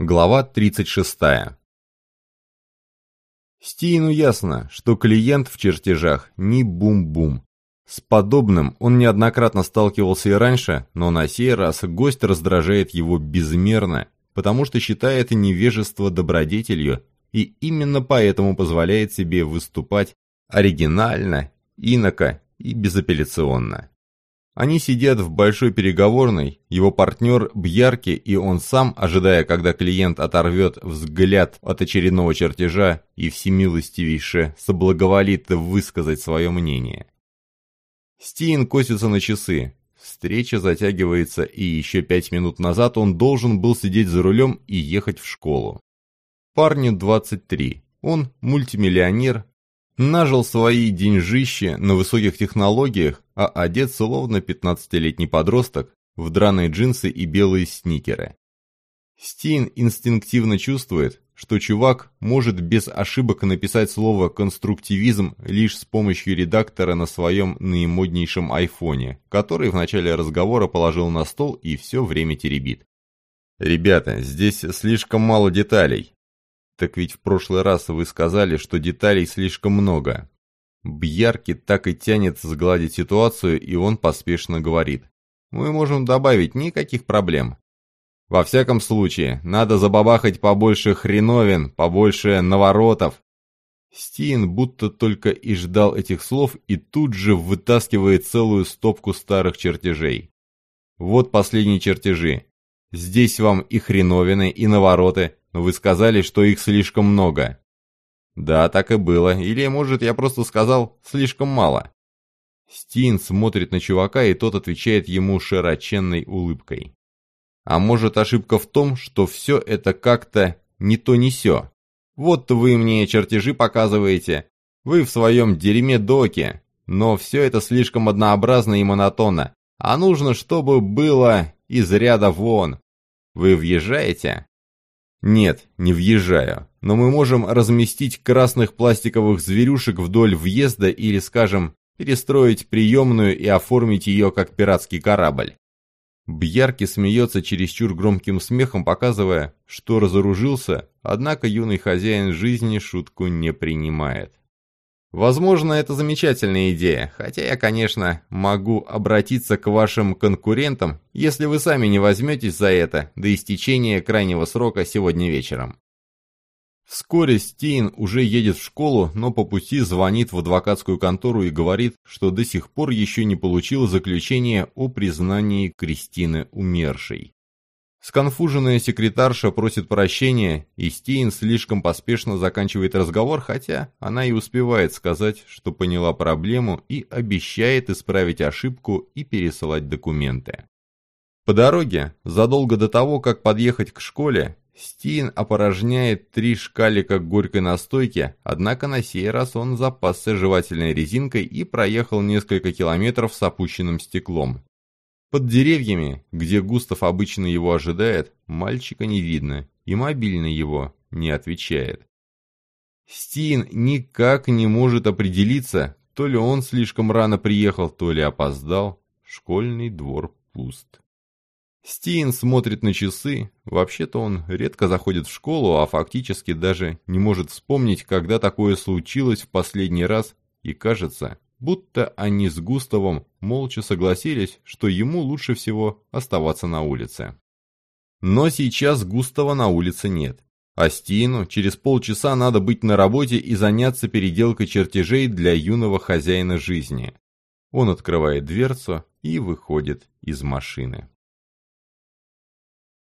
Глава 36. Стиину ясно, что клиент в чертежах не бум-бум. С подобным он неоднократно сталкивался и раньше, но на сей раз гость раздражает его безмерно, потому что считает невежество добродетелью и именно поэтому позволяет себе выступать оригинально, иноко и безапелляционно. Они сидят в большой переговорной, его партнер Бьярки и он сам, ожидая, когда клиент оторвет взгляд от очередного чертежа и всемилостивейше соблаговолит высказать свое мнение. Стиин косится на часы. Встреча затягивается, и еще пять минут назад он должен был сидеть за рулем и ехать в школу. Парню 23. Он мультимиллионер, нажил свои деньжищи на высоких технологиях, а одет словно 15-летний подросток в драные джинсы и белые сникеры. Стин инстинктивно чувствует, что чувак может без ошибок написать слово «конструктивизм» лишь с помощью редактора на своем наимоднейшем айфоне, который в начале разговора положил на стол и все время теребит. «Ребята, здесь слишком мало деталей. Так ведь в прошлый раз вы сказали, что деталей слишком много. Бьярки так и тянет сгладить ситуацию, и он поспешно говорит. Мы можем добавить никаких проблем. Во всяком случае, надо забабахать побольше хреновин, побольше наворотов. Стин будто только и ждал этих слов и тут же вытаскивает целую стопку старых чертежей. Вот последние чертежи. Здесь вам и хреновины, и навороты, но вы сказали, что их слишком много. Да, так и было. Или, может, я просто сказал «слишком мало». Стин смотрит на чувака, и тот отвечает ему широченной улыбкой. А может, ошибка в том, что все это как-то не то не сё. Вот вы мне чертежи показываете, вы в своем дерьме доки, но все это слишком однообразно и монотонно, а нужно, чтобы было из ряда вон. Вы въезжаете? Нет, не въезжаю. Но мы можем разместить красных пластиковых зверюшек вдоль въезда или, скажем, перестроить приемную и оформить ее как пиратский корабль. Бьярки смеется чересчур громким смехом, показывая, что разоружился, однако юный хозяин жизни шутку не принимает. Возможно, это замечательная идея, хотя я, конечно, могу обратиться к вашим конкурентам, если вы сами не возьметесь за это до истечения крайнего срока сегодня вечером. Вскоре Стейн уже едет в школу, но по пути звонит в адвокатскую контору и говорит, что до сих пор еще не получил заключение о признании Кристины умершей. Сконфуженная секретарша просит прощения, и Стейн слишком поспешно заканчивает разговор, хотя она и успевает сказать, что поняла проблему и обещает исправить ошибку и пересылать документы. По дороге, задолго до того, как подъехать к школе, Стин опорожняет три шкалика горькой настойки, однако на сей раз он запасся жевательной резинкой и проехал несколько километров с опущенным стеклом, под деревьями, где Густав обычно его ожидает, мальчика не видно, и мобильный его не отвечает. Стин никак не может определиться, то ли он слишком рано приехал, то ли опоздал. Школьный двор пуст. Стин смотрит на часы. Вообще-то он редко заходит в школу, а фактически даже не может вспомнить, когда такое случилось в последний раз, и кажется, будто они с Густавом молча согласились, что ему лучше всего оставаться на улице. Но сейчас Густава на улице нет. А Стину через полчаса надо быть на работе и заняться переделкой чертежей для юного хозяина жизни. Он открывает дверцу и выходит из машины.